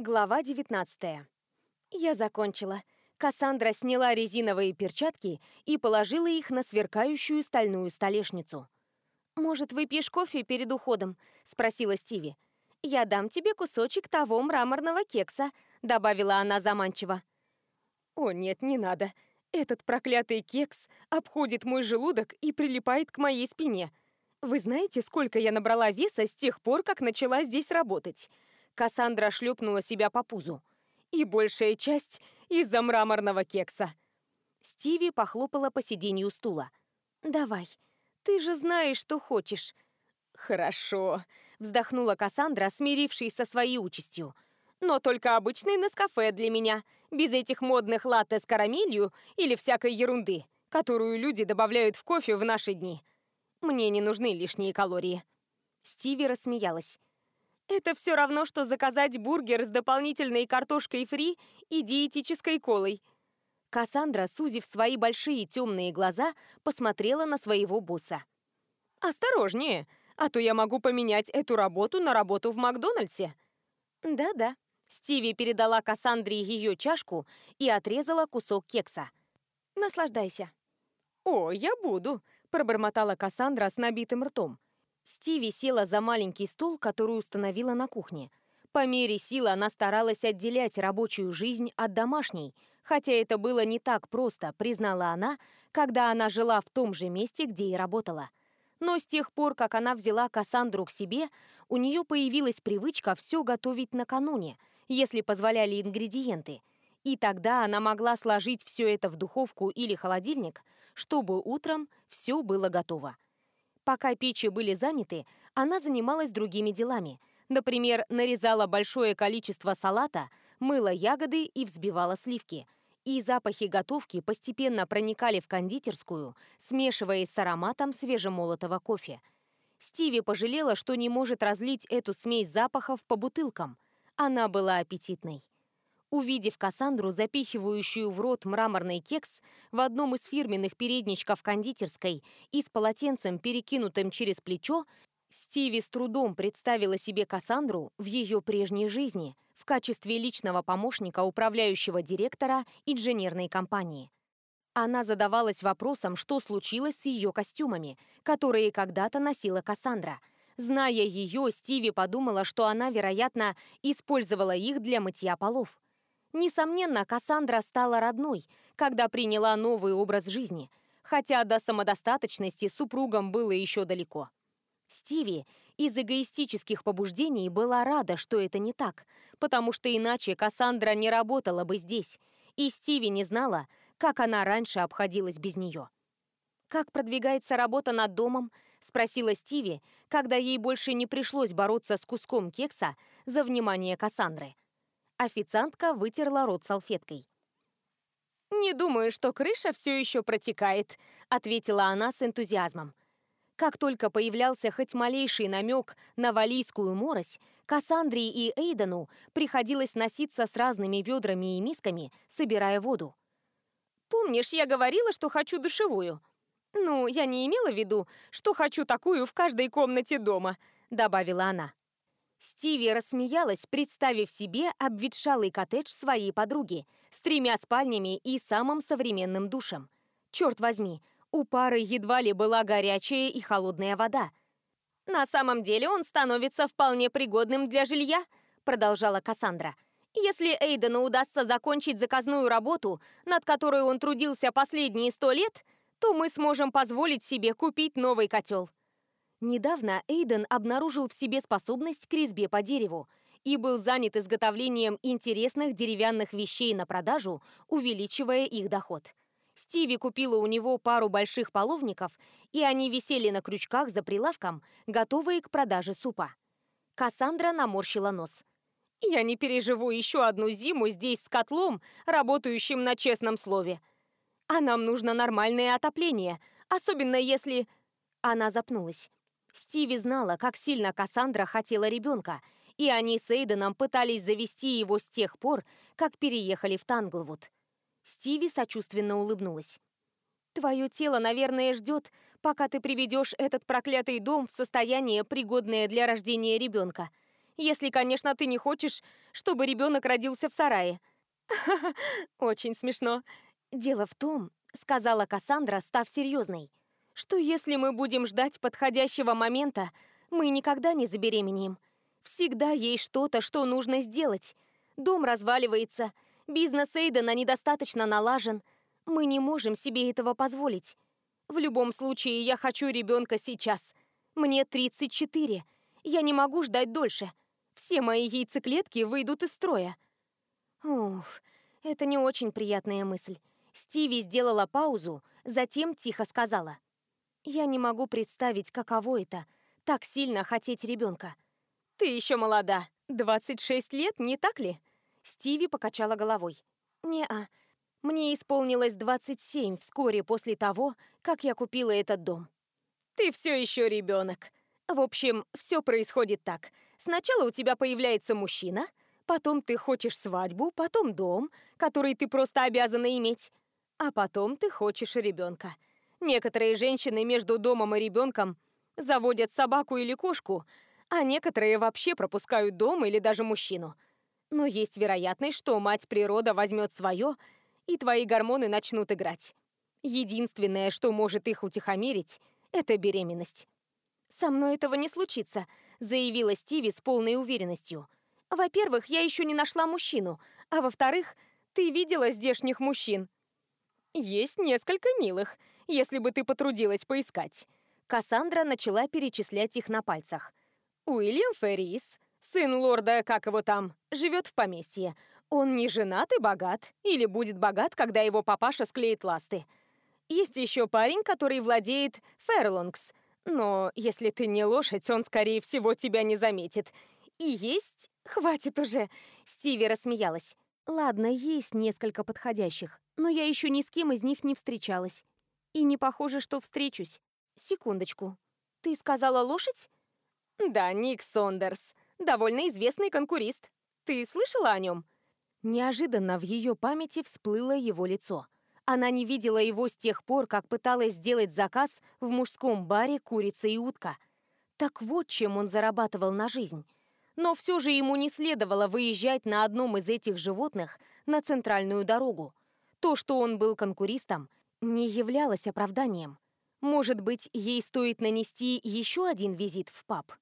Глава 19. Я закончила. Кассандра сняла резиновые перчатки и положила их на сверкающую стальную столешницу. «Может, выпьешь кофе перед уходом?» – спросила Стиви. «Я дам тебе кусочек того мраморного кекса», – добавила она заманчиво. «О нет, не надо. Этот проклятый кекс обходит мой желудок и прилипает к моей спине. Вы знаете, сколько я набрала веса с тех пор, как начала здесь работать?» Кассандра шлепнула себя по пузу. И большая часть из-за мраморного кекса. Стиви похлопала по сиденью стула. «Давай, ты же знаешь, что хочешь». «Хорошо», — вздохнула Кассандра, смирившись со своей участью. «Но только обычный Нескафе для меня, без этих модных латте с карамелью или всякой ерунды, которую люди добавляют в кофе в наши дни. Мне не нужны лишние калории». Стиви рассмеялась. Это все равно, что заказать бургер с дополнительной картошкой фри и диетической колой. Кассандра, сузив свои большие темные глаза, посмотрела на своего босса. «Осторожнее, а то я могу поменять эту работу на работу в Макдональдсе». «Да-да». Стиви передала Кассандре ее чашку и отрезала кусок кекса. «Наслаждайся». «О, я буду», – пробормотала Кассандра с набитым ртом. Стиви села за маленький стул, который установила на кухне. По мере сил она старалась отделять рабочую жизнь от домашней, хотя это было не так просто, признала она, когда она жила в том же месте, где и работала. Но с тех пор, как она взяла Кассандру к себе, у нее появилась привычка все готовить накануне, если позволяли ингредиенты. И тогда она могла сложить все это в духовку или холодильник, чтобы утром все было готово. Пока печи были заняты, она занималась другими делами. Например, нарезала большое количество салата, мыла ягоды и взбивала сливки. И запахи готовки постепенно проникали в кондитерскую, смешиваясь с ароматом свежемолотого кофе. Стиви пожалела, что не может разлить эту смесь запахов по бутылкам. Она была аппетитной. Увидев Кассандру, запихивающую в рот мраморный кекс в одном из фирменных передничков кондитерской и с полотенцем, перекинутым через плечо, Стиви с трудом представила себе Кассандру в ее прежней жизни в качестве личного помощника управляющего директора инженерной компании. Она задавалась вопросом, что случилось с ее костюмами, которые когда-то носила Кассандра – Зная ее, Стиви подумала, что она, вероятно, использовала их для мытья полов. Несомненно, Кассандра стала родной, когда приняла новый образ жизни, хотя до самодостаточности супругам было еще далеко. Стиви из эгоистических побуждений была рада, что это не так, потому что иначе Кассандра не работала бы здесь, и Стиви не знала, как она раньше обходилась без нее. «Как продвигается работа над домом?» – спросила Стиви, когда ей больше не пришлось бороться с куском кекса за внимание Кассандры. Официантка вытерла рот салфеткой. «Не думаю, что крыша все еще протекает», — ответила она с энтузиазмом. Как только появлялся хоть малейший намек на валийскую морось, Кассандре и Эйдену приходилось носиться с разными ведрами и мисками, собирая воду. «Помнишь, я говорила, что хочу душевую?» «Ну, я не имела в виду, что хочу такую в каждой комнате дома», — добавила она. Стиви рассмеялась, представив себе обветшалый коттедж своей подруги с тремя спальнями и самым современным душем. Черт возьми, у пары едва ли была горячая и холодная вода. «На самом деле он становится вполне пригодным для жилья», продолжала Кассандра. «Если Эйдену удастся закончить заказную работу, над которой он трудился последние сто лет, то мы сможем позволить себе купить новый котел». Недавно Эйден обнаружил в себе способность к резьбе по дереву и был занят изготовлением интересных деревянных вещей на продажу, увеличивая их доход. Стиви купила у него пару больших половников, и они висели на крючках за прилавком, готовые к продаже супа. Кассандра наморщила нос. «Я не переживу еще одну зиму здесь с котлом, работающим на честном слове. А нам нужно нормальное отопление, особенно если...» Она запнулась. Стиви знала, как сильно Кассандра хотела ребенка, и они с Эйденом пытались завести его с тех пор, как переехали в Танглвуд. Стиви сочувственно улыбнулась. «Твое тело, наверное, ждет, пока ты приведешь этот проклятый дом в состояние, пригодное для рождения ребенка. Если, конечно, ты не хочешь, чтобы ребенок родился в сарае». «Очень смешно. Дело в том, — сказала Кассандра, став серьезной, — что если мы будем ждать подходящего момента, мы никогда не забеременеем. Всегда есть что-то, что нужно сделать. Дом разваливается, бизнес Эйдена недостаточно налажен. Мы не можем себе этого позволить. В любом случае, я хочу ребенка сейчас. Мне 34. Я не могу ждать дольше. Все мои яйцеклетки выйдут из строя. Ух, это не очень приятная мысль. Стиви сделала паузу, затем тихо сказала. Я не могу представить, каково это — так сильно хотеть ребенка. Ты еще молода. 26 лет, не так ли? Стиви покачала головой. Не-а. Мне исполнилось 27 вскоре после того, как я купила этот дом. Ты все еще ребенок. В общем, все происходит так. Сначала у тебя появляется мужчина, потом ты хочешь свадьбу, потом дом, который ты просто обязана иметь, а потом ты хочешь ребенка. Некоторые женщины между домом и ребенком заводят собаку или кошку, а некоторые вообще пропускают дом или даже мужчину. Но есть вероятность, что мать природа возьмет свое, и твои гормоны начнут играть. Единственное, что может их утихомирить, это беременность. «Со мной этого не случится», — заявила Стиви с полной уверенностью. «Во-первых, я еще не нашла мужчину, а во-вторых, ты видела здешних мужчин?» «Есть несколько милых», если бы ты потрудилась поискать». Кассандра начала перечислять их на пальцах. «Уильям Феррис, сын лорда, как его там, живет в поместье. Он не женат и богат, или будет богат, когда его папаша склеит ласты. Есть еще парень, который владеет Ферлонгс, но если ты не лошадь, он, скорее всего, тебя не заметит. И есть... Хватит уже!» Стиви рассмеялась. «Ладно, есть несколько подходящих, но я еще ни с кем из них не встречалась. И не похоже, что встречусь. Секундочку. Ты сказала лошадь? Да, Ник Сондерс. Довольно известный конкурист. Ты слышала о нем? Неожиданно в ее памяти всплыло его лицо. Она не видела его с тех пор, как пыталась сделать заказ в мужском баре «Курица и утка». Так вот, чем он зарабатывал на жизнь. Но все же ему не следовало выезжать на одном из этих животных на центральную дорогу. То, что он был конкуристом, не являлось оправданием. Может быть, ей стоит нанести еще один визит в паб.